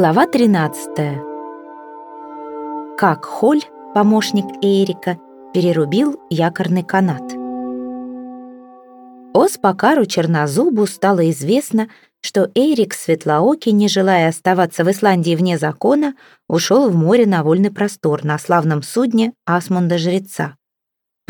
Глава 13. Как Холь, помощник Эрика, перерубил якорный канат. Оспакару Чернозубу стало известно, что Эрик Светлоокий, не желая оставаться в Исландии вне закона, ушел в море на вольный простор на славном судне Асмунда-жреца.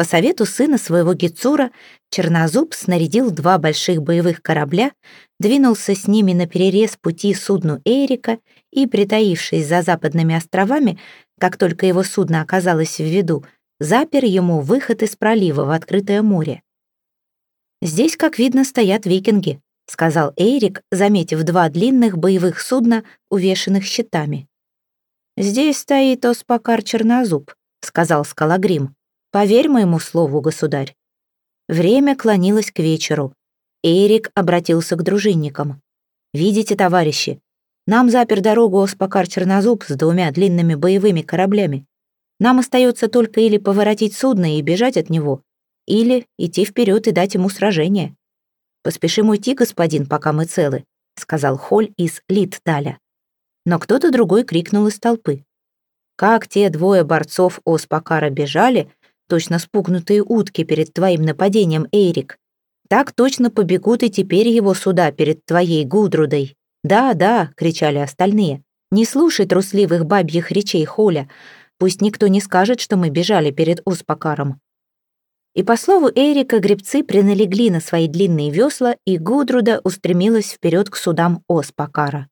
По совету сына своего Гицура Чернозуб снарядил два больших боевых корабля, двинулся с ними на перерез пути судну Эрика и, притаившись за западными островами, как только его судно оказалось в виду, запер ему выход из пролива в открытое море. «Здесь, как видно, стоят викинги», — сказал Эрик, заметив два длинных боевых судна, увешанных щитами. «Здесь стоит Оспакар Чернозуб», — сказал Скалагрим. Поверь моему слову, государь. Время клонилось к вечеру. Эрик обратился к дружинникам. «Видите, товарищи, нам запер дорогу Оспакар Чернозуб с двумя длинными боевыми кораблями. Нам остается только или поворотить судно и бежать от него, или идти вперед и дать ему сражение. Поспешим уйти, господин, пока мы целы», — сказал Холь из Литдаля. Но кто-то другой крикнул из толпы. Как те двое борцов Оспакара бежали, точно спугнутые утки перед твоим нападением, Эрик. Так точно побегут и теперь его суда перед твоей Гудрудой. «Да, да!» — кричали остальные. «Не слушай трусливых бабьих речей Холя. Пусть никто не скажет, что мы бежали перед Успакаром». И по слову Эрика гребцы приналегли на свои длинные весла, и Гудруда устремилась вперед к судам Оспакара.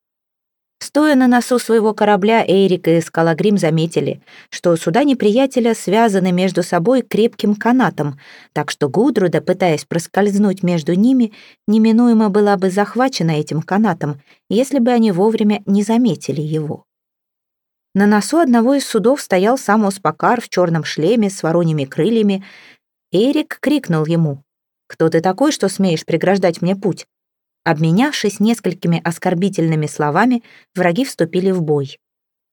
Стоя на носу своего корабля, Эрик и Скалагрим заметили, что суда неприятеля связаны между собой крепким канатом, так что Гудруда, пытаясь проскользнуть между ними, неминуемо была бы захвачена этим канатом, если бы они вовремя не заметили его. На носу одного из судов стоял сам Оспакар в черном шлеме с вороньими крыльями. Эрик крикнул ему, «Кто ты такой, что смеешь преграждать мне путь? Обменявшись несколькими оскорбительными словами, враги вступили в бой.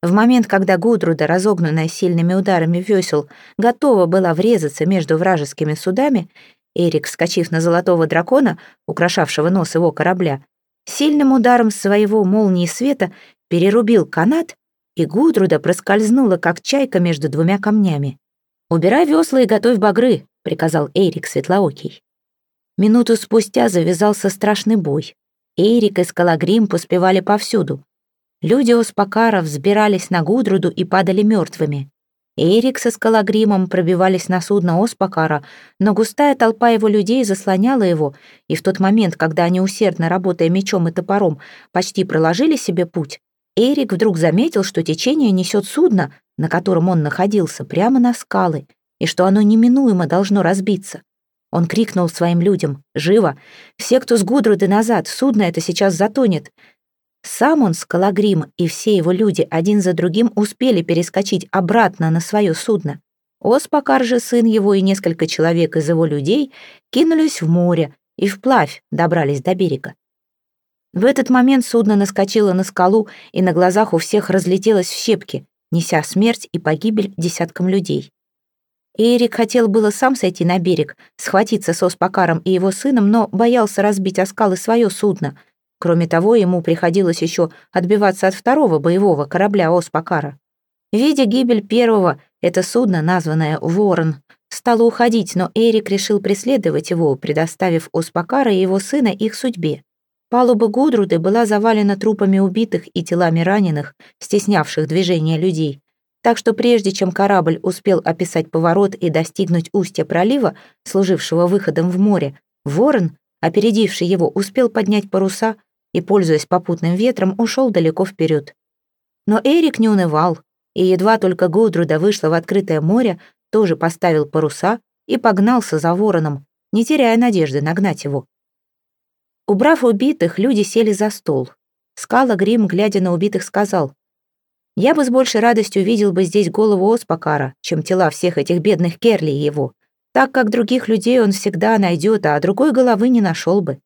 В момент, когда Гудруда, разогнанная сильными ударами весел, готова была врезаться между вражескими судами, Эрик, вскочив на золотого дракона, украшавшего нос его корабля, сильным ударом своего молнии света перерубил канат, и Гудруда проскользнула, как чайка между двумя камнями. «Убирай весла и готовь багры», — приказал Эрик Светлоокий. Минуту спустя завязался страшный бой. Эрик и Скалагрим поспевали повсюду. Люди Оспакара взбирались на Гудруду и падали мертвыми. Эрик со Скалагримом пробивались на судно Оспакара, но густая толпа его людей заслоняла его, и в тот момент, когда они, усердно работая мечом и топором, почти проложили себе путь, Эрик вдруг заметил, что течение несет судно, на котором он находился, прямо на скалы, и что оно неминуемо должно разбиться. Он крикнул своим людям «Живо! Все, кто с Гудруды назад, судно это сейчас затонет!» Сам он, Скалагрим и все его люди один за другим успели перескочить обратно на свое судно. Оспакар же, сын его и несколько человек из его людей кинулись в море и вплавь добрались до берега. В этот момент судно наскочило на скалу и на глазах у всех разлетелось в щепки, неся смерть и погибель десяткам людей. Эрик хотел было сам сойти на берег, схватиться с Оспакаром и его сыном, но боялся разбить о скалы свое судно. Кроме того, ему приходилось еще отбиваться от второго боевого корабля Оспакара. Видя гибель первого, это судно, названное «Ворон», стало уходить, но Эрик решил преследовать его, предоставив Оспакара и его сына их судьбе. Палуба Гудруды была завалена трупами убитых и телами раненых, стеснявших движение людей. Так что прежде чем корабль успел описать поворот и достигнуть устья пролива, служившего выходом в море, ворон, опередивший его, успел поднять паруса и, пользуясь попутным ветром, ушел далеко вперед. Но Эрик не унывал, и едва только Гудруда вышла в открытое море, тоже поставил паруса и погнался за вороном, не теряя надежды нагнать его. Убрав убитых, люди сели за стол. Скала Грим, глядя на убитых, сказал, я бы с большей радостью видел бы здесь голову Оспакара, чем тела всех этих бедных Керли и его, так как других людей он всегда найдет, а другой головы не нашел бы.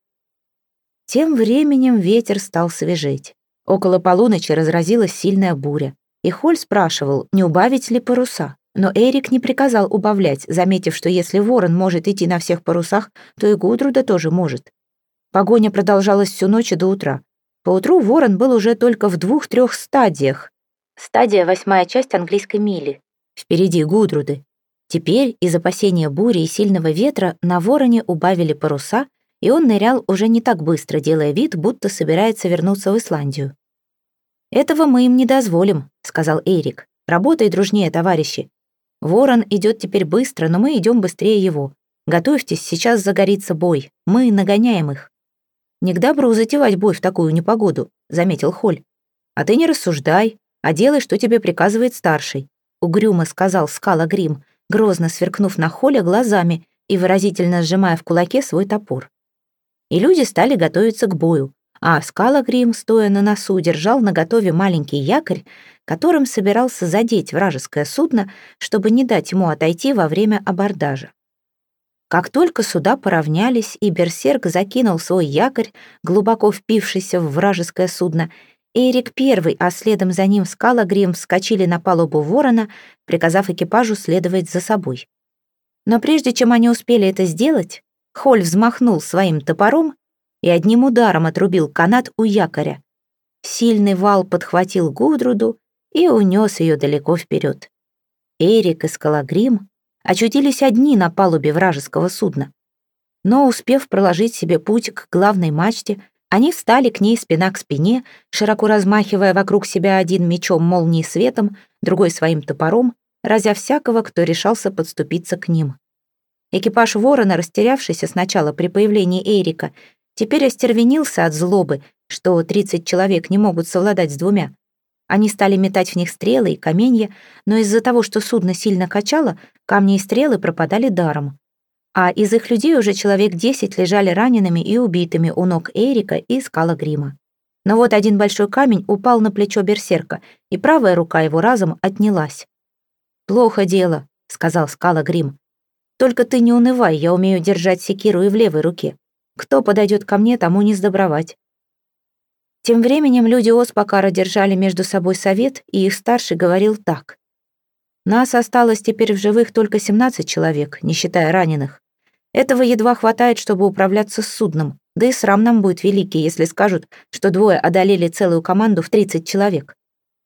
Тем временем ветер стал свежеть. Около полуночи разразилась сильная буря, и Холь спрашивал, не убавить ли паруса. Но Эрик не приказал убавлять, заметив, что если ворон может идти на всех парусах, то и Гудруда тоже может. Погоня продолжалась всю ночь и до утра. Поутру ворон был уже только в двух-трех стадиях. Стадия — восьмая часть английской мили. Впереди Гудруды. Теперь из опасения бури и сильного ветра на вороне убавили паруса, и он нырял уже не так быстро, делая вид, будто собирается вернуться в Исландию. «Этого мы им не дозволим», — сказал Эрик. «Работай дружнее, товарищи. Ворон идет теперь быстро, но мы идем быстрее его. Готовьтесь, сейчас загорится бой. Мы нагоняем их». «Не к добру затевать бой в такую непогоду», — заметил Холь. «А ты не рассуждай, а делай, что тебе приказывает старший», — угрюмо сказал Скала Грим, грозно сверкнув на Холя глазами и выразительно сжимая в кулаке свой топор. И люди стали готовиться к бою, а Скала Грим, стоя на носу, держал наготове маленький якорь, которым собирался задеть вражеское судно, чтобы не дать ему отойти во время абордажа. Как только суда поравнялись, и Берсерк закинул свой якорь, глубоко впившийся в вражеское судно, Эрик первый, а следом за ним Скала Грим вскочили на палубу ворона, приказав экипажу следовать за собой. Но прежде чем они успели это сделать, Холь взмахнул своим топором и одним ударом отрубил канат у якоря. Сильный вал подхватил Гудруду и унес ее далеко вперед. Эрик и Скалагрим очутились одни на палубе вражеского судна. Но, успев проложить себе путь к главной мачте, они встали к ней спина к спине, широко размахивая вокруг себя один мечом молнии светом, другой своим топором, разя всякого, кто решался подступиться к ним. Экипаж ворона, растерявшийся сначала при появлении Эрика, теперь остервенился от злобы, что 30 человек не могут совладать с двумя. Они стали метать в них стрелы и каменья, но из-за того, что судно сильно качало, камни и стрелы пропадали даром. А из их людей уже человек десять лежали ранеными и убитыми у ног Эрика и скала грима. Но вот один большой камень упал на плечо берсерка, и правая рука его разом отнялась. «Плохо дело», — сказал скала грим. «Только ты не унывай, я умею держать секиру и в левой руке. Кто подойдет ко мне, тому не сдобровать. Тем временем люди Оспакара держали между собой совет, и их старший говорил так. «Нас осталось теперь в живых только 17 человек, не считая раненых. Этого едва хватает, чтобы управляться с судном, да и срам нам будет великий, если скажут, что двое одолели целую команду в 30 человек.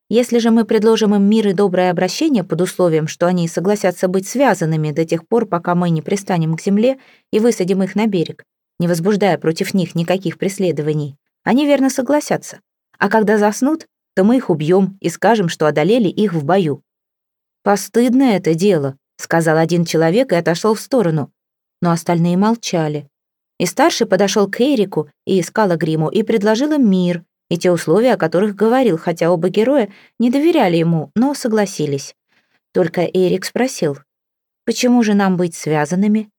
Если же мы предложим им мир и доброе обращение под условием, что они согласятся быть связанными до тех пор, пока мы не пристанем к земле и высадим их на берег, не возбуждая против них никаких преследований, они верно согласятся. А когда заснут, то мы их убьем и скажем, что одолели их в бою. «Постыдное это дело», — сказал один человек и отошел в сторону. Но остальные молчали. И старший подошел к Эрику и искала гриму и предложил мир и те условия, о которых говорил, хотя оба героя не доверяли ему, но согласились. Только Эрик спросил, «Почему же нам быть связанными?»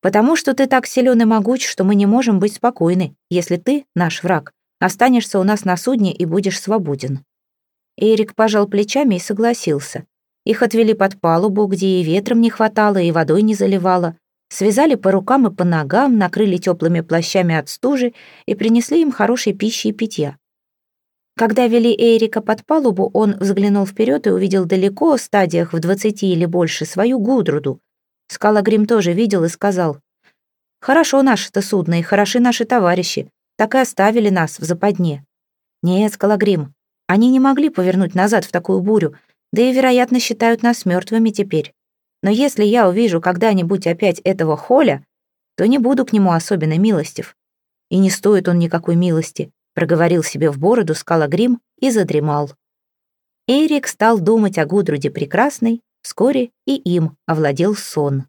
Потому что ты так силен и могуч, что мы не можем быть спокойны, если ты, наш враг, останешься у нас на судне и будешь свободен». Эрик пожал плечами и согласился. Их отвели под палубу, где и ветром не хватало, и водой не заливало. Связали по рукам и по ногам, накрыли теплыми плащами от стужи и принесли им хорошей пищи и питья. Когда вели Эрика под палубу, он взглянул вперед и увидел далеко, в стадиях в двадцати или больше, свою Гудруду, Скалагрим тоже видел и сказал, «Хорошо наше-то судно и хороши наши товарищи, так и оставили нас в западне». «Нет, Скалагрим, они не могли повернуть назад в такую бурю, да и, вероятно, считают нас мертвыми теперь. Но если я увижу когда-нибудь опять этого Холя, то не буду к нему особенно милостив. И не стоит он никакой милости», проговорил себе в бороду Скалагрим и задремал. Эрик стал думать о Гудруде Прекрасной, Вскоре и им овладел сон.